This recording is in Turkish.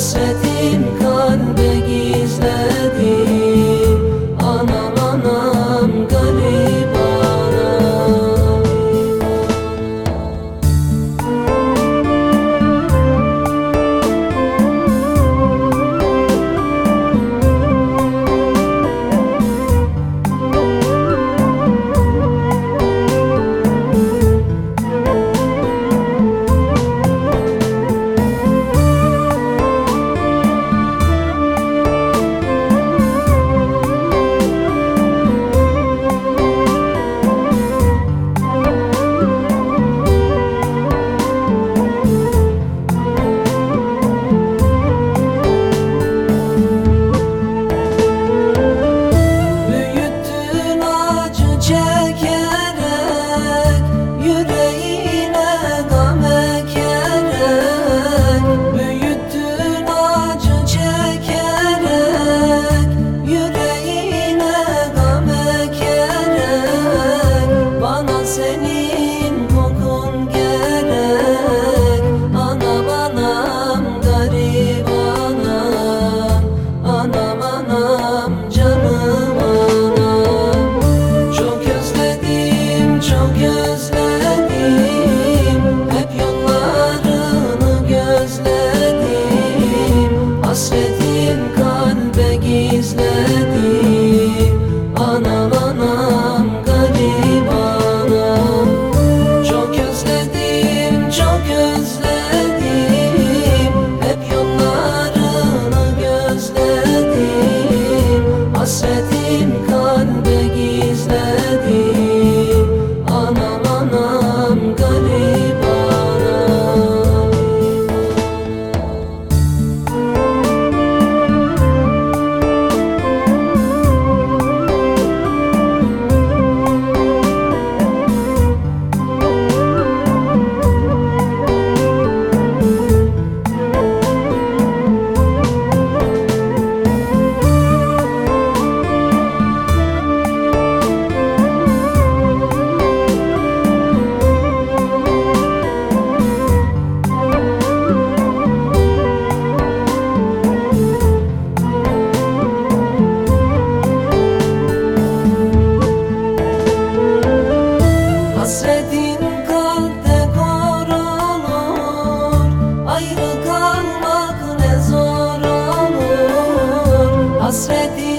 svet i verdi analar. hasretim